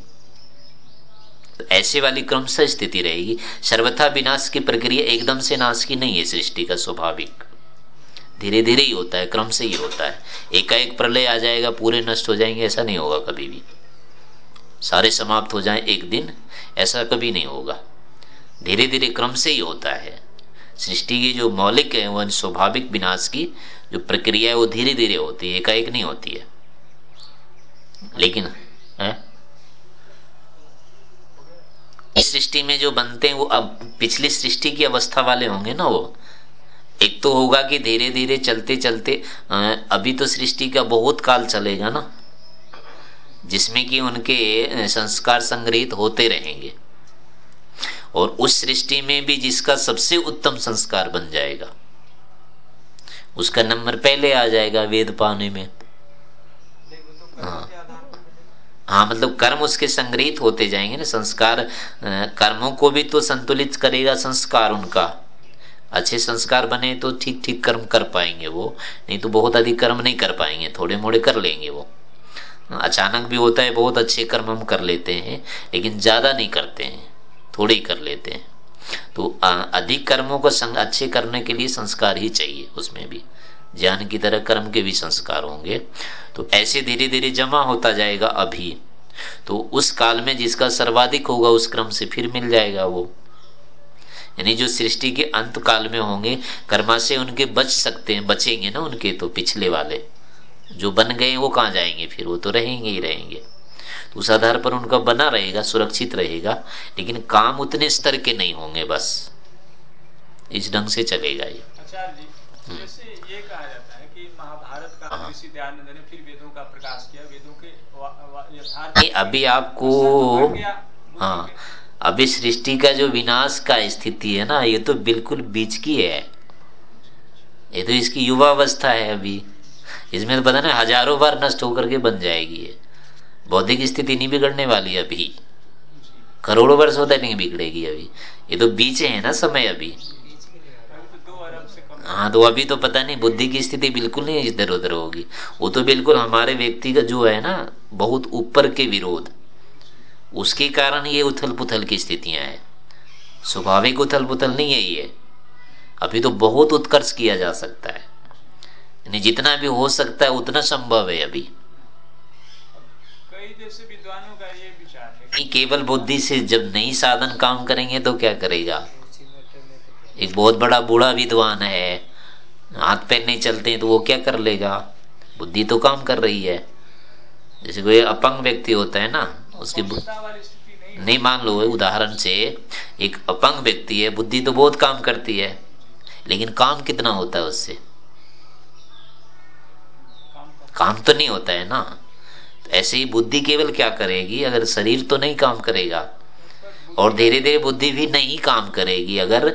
तो ऐसे वाली क्रमशः स्थिति रहेगी। सर्वथा विनाश की प्रक्रिया एकदम से नाश की नहीं है सृष्टि का स्वाभाविक। धीरे धीरे ही होता है क्रम से ही होता है। एकाएक प्रलय आ जाएगा, पूरे नष्ट हो जाएँगे, ऐसा नहीं होगा कभी भी। सारे समाप्त हो जाए एक दिन, ऐसा कभी नहीं होगा। धीरे धीरे क्रम से ही होता है। सृष्टि की जो मौलिक है वह स्वाभाविक विनाश की जो प्रक्रिया है, वो धीरे धीरे होती है, एकाएक नहीं होती है। लेकिन है? इस सृष्टि में जो बनते हैं वो अब पिछली सृष्टि की अवस्था वाले होंगे ना वो। एक तो होगा कि धीरे धीरे चलते चलते अभी तो सृष्टि का बहुत काल चलेगा ना जिसमें कि उनके संस्कार संग्रहित होते रहेंगे। और उस सृष्टि में भी जिसका सबसे उत्तम संस्कार बन जाएगा उसका नंबर पहले आ जाएगा वेद पाने में। हाँ। हाँ मतलब कर्म उसके संग्रहित होते जाएँगे ना, संस्कार कर्मों को भी तो संतुलित करेगा संस्कार उनका। अच्छे संस्कार बने तो ठीक ठीक कर्म कर पाएँगे वो, नहीं तो बहुत अधिक कर्म नहीं कर पाएँगे थोड़े मोड़े कर लेंगे वो। अचानक भी होता है, बहुत अच्छे कर्म हम कर लेते हैं, लेकिन ज़्यादा नहीं करते हैं, थोड़े ही कर लेते हैं। तो अधिक कर्मों को संग, अच्छे करने के लिए संस्कार ही चाहिए, उसमें भी। ज्ञान की तरह कर्म के भी संस्कार होंगे। तो ऐसे धीरे धीरे जमा होता जाएगा अभी। तो उस काल में जिसका सर्वाधिक होगा उस क्रम से फिर मिल जाएगा वो। यानी जो सृष्टि के अंत काल में होंगे कर्मा से उनके बच सकते हैं बचेंगे ना उनके तो पिछले वाले। जो बन गए वो कहाँ जाएँगे फिर? वो तो रहेंगे ही रहेंगे। तो उस आधार पर उनका बना रहेगा सुरक्षित रहेगा लेकिन काम उतने स्तर के नहीं होंगे बस। इस ढंग से चलेगा ये। हम्म। जैसे ये कहा जाता है कि महाभारत का हाँ। ऋषि दयानंद ने फिर वेदों का प्रकाश किया। वेदों के यथार्थ अभी आपको हाँ अभी सृष्टि का जो विनाश का स्थिति है ना ये तो बिल्कुल बीच की है। ये तो इसकी युवा अवस्था है अभी। इसमें तो पता ना हज़ारों बार नष्ट होकर के बन जाएगी ये। बौद्धिक स्थिति नहीं बिगड़ने वाली अभी। करोड़ों वर्ष होता नहीं बिगड़ेगी अभी। ये तो बीच है ना समय अभी। हाँ तो अभी तो पता नहीं बुद्धि की स्थिति बिल्कुल नहीं इधर उधर होगी। वो तो बिल्कुल हमारे व्यक्ति का जो है ना बहुत ऊपर के विरोध। उसके कारण ये उथल पुथल की स्थितियाँ हैं। स्वाभाविक उथल पुथल नहीं है ये। अभी तो बहुत उत्कर्ष किया जा सकता है। यानी जितना भी हो सकता है उतना संभव है अभी। कई जैसे विद्वानों का ये विचार है केवल बुद्धि से जब नई साधन काम करेंगे तो क्या करेगा? एक बहुत बड़ा बूढ़ा विद्वान है। हाथ पैर नहीं चलते हैं तो वो क्या कर लेगा? बुद्धि तो काम कर रही है। जैसे कोई अपंग व्यक्ति होता है ना, उसकी नहीं, मान लो उदाहरण से, एक अपंग व्यक्ति है, बुद्धि तो बहुत काम करती है, लेकिन काम कितना होता है उससे? काम तो नहीं होता है ना। तो ऐसे ही बुद्धि केवल क्या करेगी? अगर शरीर तो नहीं काम करेगा, और धीरे धीरे बुद्धि भी नहीं काम करेगी। अगर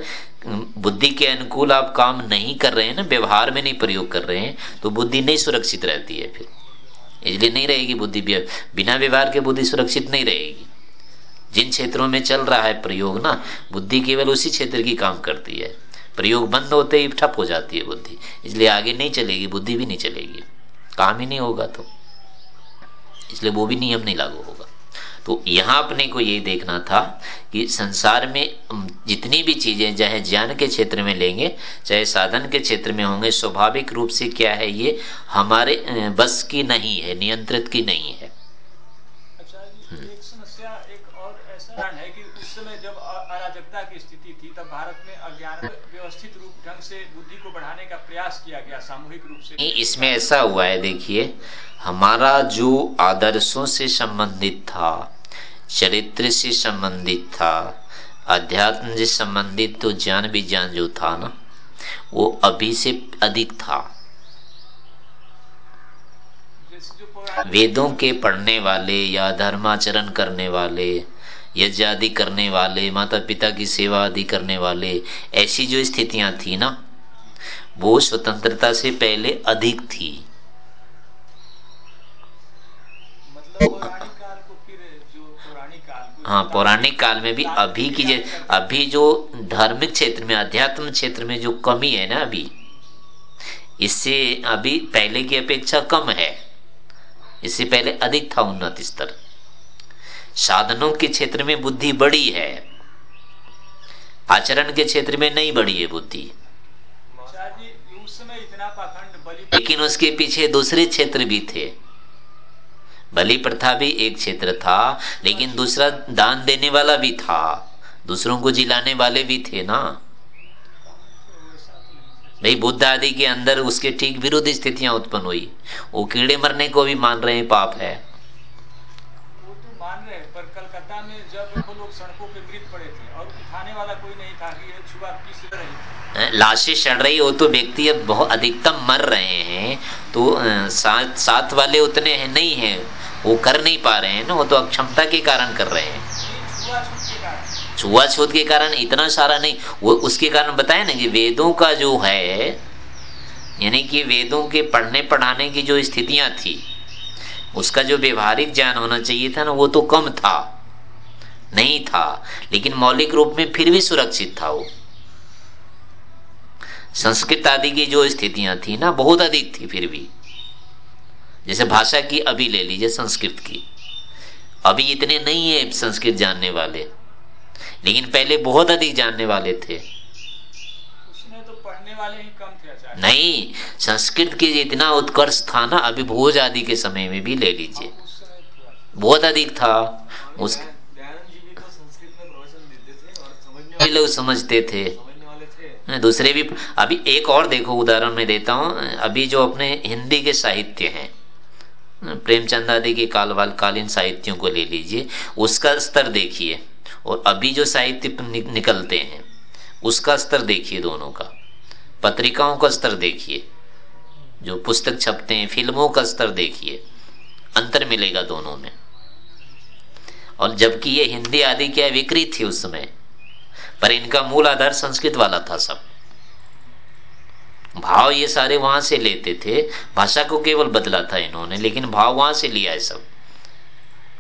बुद्धि के अनुकूल आप काम नहीं कर रहे हैं ना, व्यवहार में नहीं प्रयोग कर रहे हैं तो बुद्धि नहीं सुरक्षित रहती है फिर। इसलिए नहीं रहेगी बुद्धि बिना व्यवहार के बुद्धि सुरक्षित नहीं रहेगी। जिन क्षेत्रों में चल रहा है प्रयोग ना, बुद्धि केवल उसी क्षेत्र की काम करती है। प्रयोग बंद होते ही ठप हो जाती है बुद्धि। इसलिए आगे नहीं चलेगी, बुद्धि भी नहीं चलेगी। काम ही नहीं होगा तो। इसलिए वो भी नियम नहीं लागू होगा। तो यहाँ अपने को ये देखना था कि संसार में जितनी भी चीज़ें चाहे ज्ञान के क्षेत्र में लेंगे चाहे साधन के क्षेत्र में होंगे स्वाभाविक रूप से क्या है ये हमारे बस की नहीं है नियंत्रित की नहीं है। एक समस्या एक और ऐसा कि उस समय जब अराजकता की स्थिति थी तब भारत में अज्ञान व्यवस्थित रूप ढंग से बुद्धि को बढ़ाने का प्रयास किया गया सामूहिक रूप से। इसमें ऐसा हुआ है देखिए हमारा जो आदर्शों से संबंधित था चरित्र से संबंधित था, अध्यात्म से संबंधित तो ज्ञान विज्ञान जो था ना, वो अभी से अधिक था। वेदों के पढ़ने वाले या धर्माचरण करने वाले यज्ञ आदि करने वाले माता पिता की सेवा आदि करने वाले, ऐसी जो स्थितियाँ थी ना, वो स्वतंत्रता से पहले अधिक थी। मतलब हाँ पौराणिक काल में भी अभी की अभी जो धार्मिक क्षेत्र में अध्यात्म क्षेत्र में जो कमी है ना अभी इससे अभी पहले की अपेक्षा कम है। इससे पहले अधिक था उन्नत स्तर। साधनों के क्षेत्र में बुद्धि बड़ी है। आचरण के क्षेत्र में नहीं बढ़ी है बुद्धि। लेकिन उसके पीछे दूसरे क्षेत्र भी थे। बलि प्रथा भी एक क्षेत्र था लेकिन दूसरा दान देने वाला भी था। दूसरों को जिलाने वाले भी थे ना। भाई बुद्ध आदि के अंदर उसके ठीक विरुद्ध स्थितियाँ उत्पन्न हुई। वो कीड़े मरने को भी मान रहे हैं पाप है। वो तो मान रहे पर कलकत्ता में जब लोग सड़कों पे मृत पड़े थे और उठाने वाला कोई नहीं था कि ये छुआ रही लाशें चढ़ रही हो तो व्यक्ति अब बहुत अधिकतम मर रहे हैं। तो साथ साथ वाले उतने हैं नहीं है। वो कर नहीं पा रहे हैं ना, वो तो अक्षमता के कारण कर रहे हैं। छुआछूत के कारण इतना सारा नहीं, वो उसके कारण बताए ना कि वेदों का जो है, यानी कि वेदों के पढ़ने पढ़ाने की जो स्थितियाँ थी, उसका जो व्यवहारिक ज्ञान होना चाहिए था ना, वो तो कम था, नहीं था, लेकिन मौलिक रूप में फिर भी सुरक्षित था वो। संस्कृत आदि की जो स्थितियाँ थी ना, बहुत अधिक थी फिर भी। जैसे भाषा की अभी ले लीजिए संस्कृत की। अभी इतने नहीं है संस्कृत जानने वाले। लेकिन पहले बहुत अधिक जानने वाले थे। उसमें तो पढ़ने वाले ही कम थे नहीं संस्कृत के इतना उत्कर्ष था ना अभी भोज आदि के समय में भी ले लीजिए। बहुत अधिक था। उस लोग समझते थे। दूसरे भी अभी एक और देखो उदाहरण में देता हूँ। अभी जो अपने हिंदी के साहित्य हैं प्रेमचंद आदि के कालवाल कालीन साहित्यों को ले लीजिए, उसका स्तर देखिए, और अभी जो साहित्य निकलते हैं, उसका स्तर देखिए दोनों का। पत्रिकाओं का स्तर देखिए, जो पुस्तक छपते हैं, फ़िल्मों का स्तर देखिए, अंतर मिलेगा दोनों में। और जबकि ये हिंदी आदि क्या विकृत थी उस समय, पर इनका मूल आधार संस्कृत वाला था सब। भाव ये सारे वहाँ से लेते थे। भाषा को केवल बदला था इन्होंने, लेकिन भाव वहाँ से लिया है सब।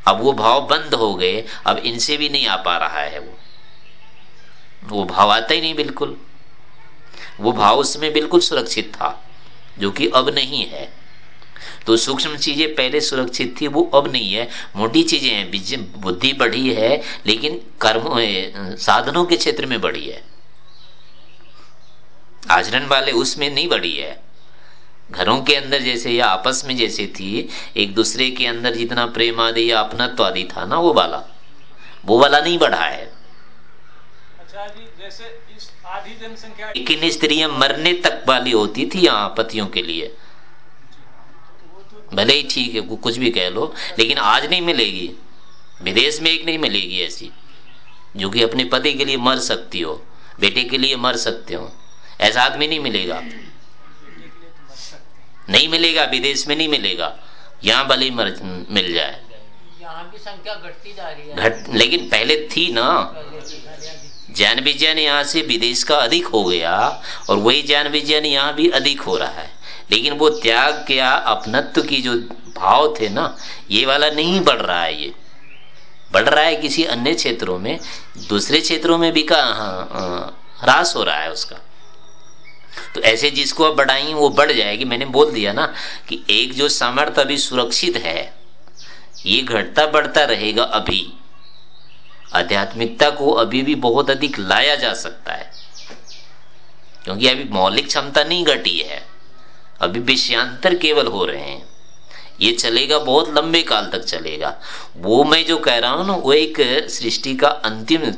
अब वो भाव बंद हो गए, अब इनसे भी नहीं आ पा रहा है वो। वो भाव आता ही नहीं बिल्कुल। वो भाव उसमें बिल्कुल सुरक्षित था, जो कि अब नहीं है। तो सूक्ष्म चीज़ें पहले सुरक्षित थी, वो अब नहीं है। मोटी चीज़ें हैं बुद्धि बढ़ी है, लेकिन कर्म साधनों के क्षेत्र में बढ़ी है। आचरण वाले उसमें नहीं बढ़ी है। घरों के अंदर जैसे या आपस में जैसे थी एक दूसरे के अंदर जितना प्रेम आदि या अपनत्व आदि था ना वो वाला। वो वाला नहीं बढ़ा है। अच्छा जी जैसे इस आधी जनसंख्या लेकिन स्त्रियाँ मरने तक वाली होती थी यहाँ पतियों के लिए। भले ही ठीक है कुछ भी कह लो लेकिन आज नहीं मिलेगी। विदेश में एक नहीं मिलेगी ऐसी। जो कि अपने पति के लिए मर सकती हो बेटे के लिए मर सकते हो। ऐसा आदमी नहीं मिलेगा। नहीं मिलेगा विदेश में नहीं मिलेगा। यहाँ भले ही मिल जाए। यहाँ भी संख्या घटती जा रही है। घट लेकिन पहले थी ना। जैन विज्ञान यहाँ से विदेश का अधिक हो गया और वही जैन विज्ञान यहाँ भी अधिक हो रहा है। लेकिन वो त्याग क्या अपनत्व की जो भाव थे ना ये वाला नहीं बढ़ रहा है ये। बढ़ रहा है किसी अन्य क्षेत्रों में। दूसरे क्षेत्रों में भी का ह्रास हो रहा है उसका। तो ऐसे जिसको आप बढ़ाएँगे वो बढ़ जाएगी। मैंने बोल दिया ना कि एक जो सामर्थ्य अभी सुरक्षित है, ये घटता बढ़ता रहेगा अभी। आध्यात्मिकता को अभी भी बहुत अधिक लाया जा सकता है, क्योंकि अभी मौलिक क्षमता नहीं घटी है, अभी विषयांतर केवल हो रहे हैं। ये चलेगा, बहुत लंबे काल तक चलेगा। वो मैं जो कह रहा हूँ ना, वो एक सृष्टि का अंतिम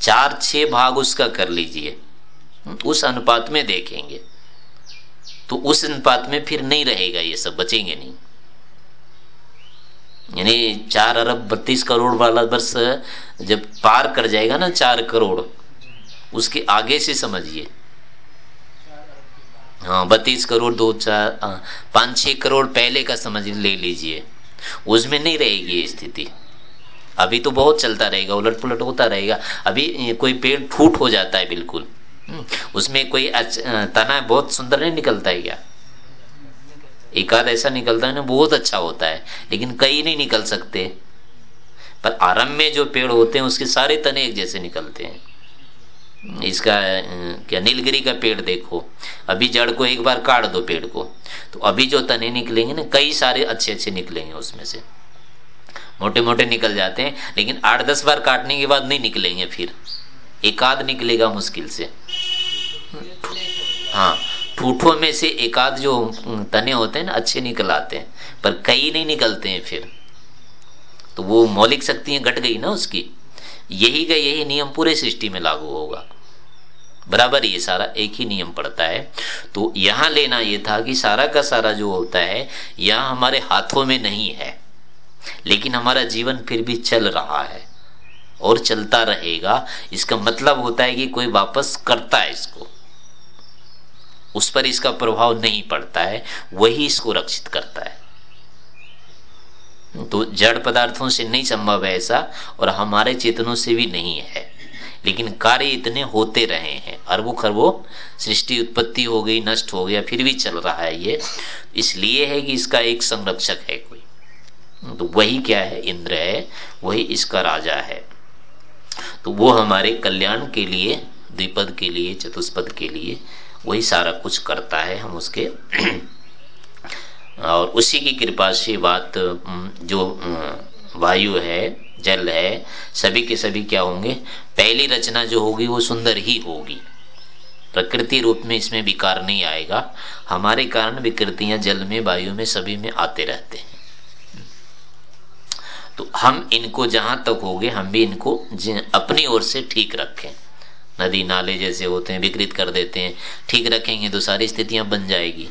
चार, छह भाग उसका कर लीजिए। उस अनुपात में देखेंगे। तो उस अनुपात में फिर नहीं रहेगा ये सब, बचेंगे नहीं। यानी चार अरब बत्तीस करोड़ वाला वर्ष जब पार कर जाएगा ना चार करोड़, उसके आगे से समझिए। हाँ बत्तीस करोड़ दो चार पाँच छह करोड़ पहले का समझ ले लीजिए। उसमें नहीं रहेगी ये स्थिति। अभी तो बहुत चलता रहेगा उलट पुलट होता रहेगा। अभी कोई पेड़ फूट हो जाता है बिल्कुल। उसमें कोई तना बहुत सुंदर नहीं निकलता है क्या? आध ऐसा निकलता है ना, बहुत अच्छा होता है, लेकिन कई नहीं निकल सकते। पर आरंभ में जो पेड़ होते हैं, उसके सारे तने एक जैसे निकलते हैं। इसका क्या, नीलगिरी का पेड़ देखो। अभी जड़ को एक बार काट दो पेड़ को। तो अभी जो तने निकलेंगे ना, कई सारे अच्छे अच्छे निकलेंगे उसमें से। मोटे मोटे निकल जाते हैं, लेकिन आठ दस बार काटने के बाद नहीं निकलेंगे फिर। एकाध निकलेगा मुश्किल से। हाँ ठूठों में से एकाध जो तने होते हैं ना, अच्छे निकल आते हैं, पर कई नहीं निकलते हैं फिर। तो वो मौलिक शक्तियाँ घट गई ना उसकी। यही का यही नियम पूरे सृष्टि में लागू होगा। बराबर ये सारा एक ही नियम पड़ता है। तो यहाँ लेना ये था कि सारा का सारा जो होता है, यह हमारे हाथों में नहीं है। लेकिन हमारा जीवन फिर भी चल रहा है। और चलता रहेगा। इसका मतलब होता है कि कोई वापस करता है इसको। उस पर इसका प्रभाव नहीं पड़ता है, वही इसको रक्षित करता है। तो जड़ पदार्थों से नहीं संभव है ऐसा, और हमारे चेतनों से भी नहीं है। लेकिन कार्य इतने होते रहे हैं अरबों खरबों सृष्टि उत्पत्ति हो गई, नष्ट हो गया, फिर भी चल रहा है ये। इसलिए है कि इसका एक संरक्षक है कोई। तो वही क्या है? इंद्र है, वही इसका राजा है। तो वो हमारे कल्याण के लिए, द्विपद के लिए, चतुष्पद के लिए वही सारा कुछ करता है हम उसके। और उसी की कृपा से बात जो वायु है, जल है, सभी के सभी क्या होंगे? पहली रचना जो होगी वो सुंदर ही होगी। प्रकृति रूप में इसमें विकार नहीं आएगा। हमारे कारण विकृतियाँ जल में, वायु में, सभी में आते रहते हैं। तो हम इनको जहाँ तक होगे हम भी इनको अपनी ओर से ठीक रखें। नदी नाले जैसे होते हैं, विकृत कर देते हैं। ठीक रखेंगे तो सारी स्थितियाँ बन जाएगी।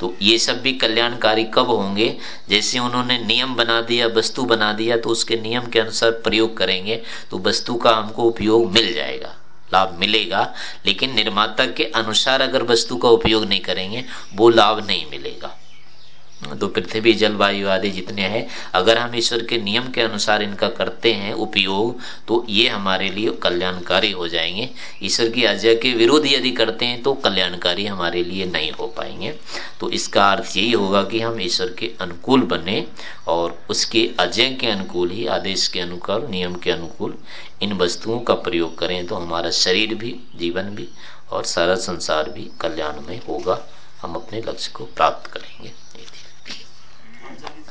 तो ये सब भी कल्याणकारी कब होंगे? जैसे उन्होंने नियम बना दिया, वस्तु बना दिया तो उसके नियम के अनुसार प्रयोग करेंगे तो वस्तु का हमको उपयोग मिल जाएगा, लाभ मिलेगा। लेकिन निर्माता के अनुसार अगर वस्तु का उपयोग नहीं करेंगे, वो लाभ नहीं मिलेगा। तो पृथ्वी, जलवायु आदि जितने हैं, अगर हम ईश्वर के नियम के अनुसार इनका करते हैं उपयोग तो ये हमारे लिए कल्याणकारी हो जाएँगे। ईश्वर की आज्ञा के विरुद्ध यदि करते हैं तो कल्याणकारी हमारे लिए नहीं हो पाएँगे। तो इसका अर्थ यही होगा कि हम ईश्वर के अनुकूल बने और उसके अजय के अनुकूल ही, आदेश के अनुकूल, नियम के अनुकूल इन वस्तुओं का प्रयोग करें तो हमारा शरीर भी, जीवन भी और सारा संसार भी कल्याण में होगा। हम अपने लक्ष्य को प्राप्त करेंगे। Thank you.